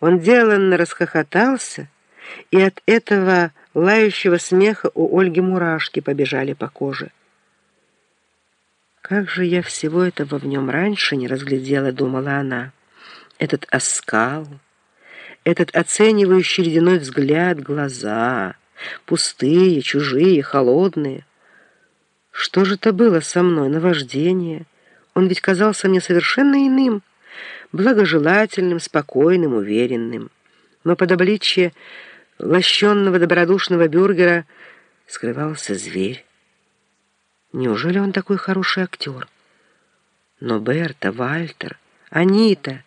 Он деланно расхохотался, и от этого лающего смеха у Ольги мурашки побежали по коже. «Как же я всего этого в нем раньше не разглядела», — думала она. «Этот оскал, этот оценивающий ледяной взгляд, глаза, пустые, чужие, холодные. Что же это было со мной, наваждение? Он ведь казался мне совершенно иным» благожелательным, спокойным, уверенным. Но под обличье лощенного добродушного бюргера скрывался зверь. Неужели он такой хороший актер? Но Берта, Вальтер, Анита,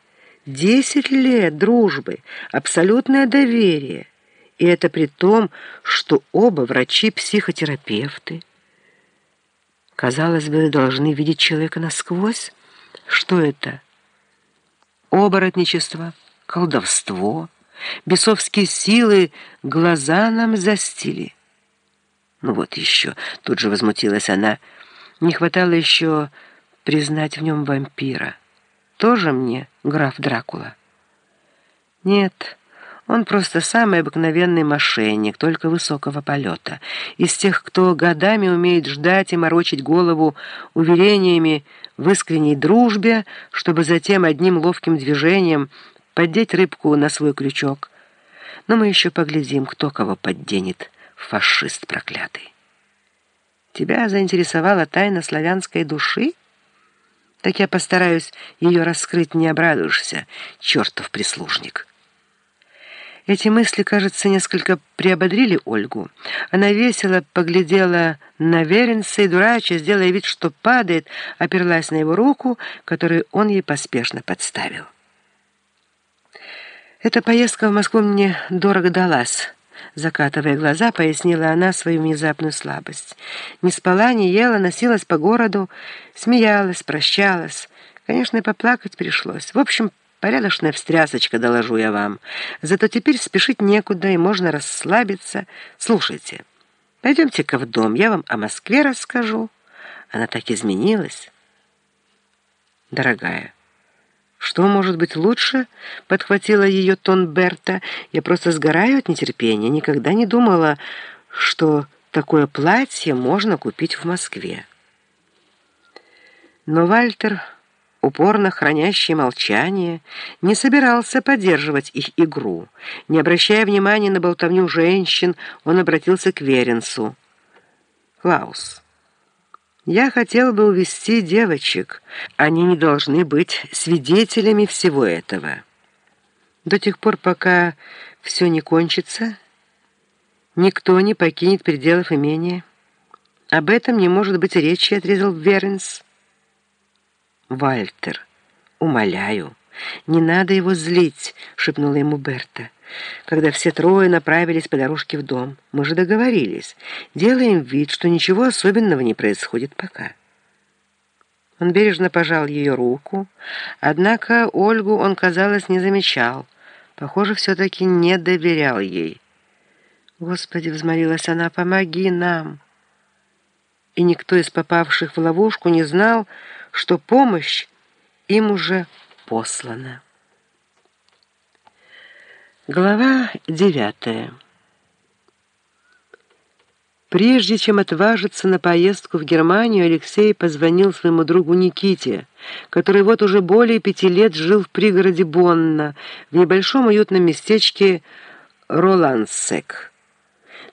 десять лет дружбы, абсолютное доверие. И это при том, что оба врачи-психотерапевты. Казалось бы, должны видеть человека насквозь. Что это? Оборотничество, колдовство, бесовские силы глаза нам застили. Ну вот еще, тут же возмутилась она, не хватало еще признать в нем вампира. Тоже мне граф Дракула? Нет, он просто самый обыкновенный мошенник, только высокого полета. Из тех, кто годами умеет ждать и морочить голову уверениями, в искренней дружбе, чтобы затем одним ловким движением поддеть рыбку на свой крючок. Но мы еще поглядим, кто кого подденет, фашист проклятый. Тебя заинтересовала тайна славянской души? Так я постараюсь ее раскрыть, не обрадуешься, чертов прислужник». Эти мысли, кажется, несколько приободрили Ольгу. Она весело поглядела на Веренца и, дурача, сделая вид, что падает, оперлась на его руку, которую он ей поспешно подставил. «Эта поездка в Москву мне дорого далась», — закатывая глаза, пояснила она свою внезапную слабость. Не спала, не ела, носилась по городу, смеялась, прощалась. Конечно, и поплакать пришлось. В общем, Порядочная встрясочка, доложу я вам. Зато теперь спешить некуда, и можно расслабиться. Слушайте, пойдемте-ка в дом, я вам о Москве расскажу. Она так изменилась. Дорогая, что может быть лучше? Подхватила ее тон Берта. Я просто сгораю от нетерпения. Никогда не думала, что такое платье можно купить в Москве. Но Вальтер упорно хранящий молчание, не собирался поддерживать их игру. Не обращая внимания на болтовню женщин, он обратился к Веренцу. «Клаус, я хотел бы увести девочек. Они не должны быть свидетелями всего этого. До тех пор, пока все не кончится, никто не покинет пределов имения. Об этом не может быть речи», — отрезал Веренц. «Вальтер, умоляю, не надо его злить», — шепнула ему Берта. Когда все трое направились по дорожке в дом. «Мы же договорились. Делаем вид, что ничего особенного не происходит пока». Он бережно пожал ее руку, однако Ольгу он, казалось, не замечал. Похоже, все-таки не доверял ей. «Господи!» — взмолилась она, — «помоги нам!» И никто из попавших в ловушку не знал, что помощь им уже послана. Глава девятая. Прежде чем отважиться на поездку в Германию, Алексей позвонил своему другу Никите, который вот уже более пяти лет жил в пригороде Бонна, в небольшом уютном местечке Ролансек.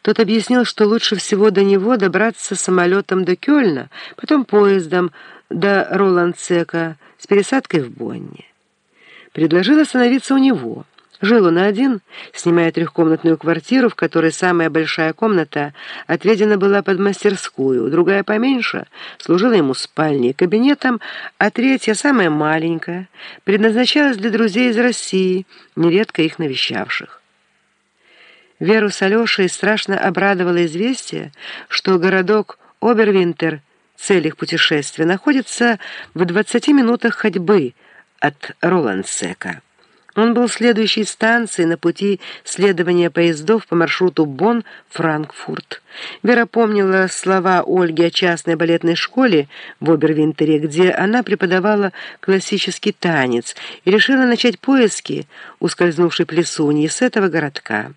Тот объяснил, что лучше всего до него добраться самолетом до Кёльна, потом поездом до Роландсека с пересадкой в Бонне. Предложил остановиться у него. Жил он один, снимая трехкомнатную квартиру, в которой самая большая комната отведена была под мастерскую, другая поменьше служила ему спальней, кабинетом, а третья, самая маленькая, предназначалась для друзей из России, нередко их навещавших. Веру с Алешей страшно обрадовало известие, что городок Обервинтер – цель их путешествия находится в 20 минутах ходьбы от Роландсека. Он был следующей станцией на пути следования поездов по маршруту Бонн-Франкфурт. Вера помнила слова Ольги о частной балетной школе в Обервинтере, где она преподавала классический танец, и решила начать поиски ускользнувшей плесуньи с этого городка.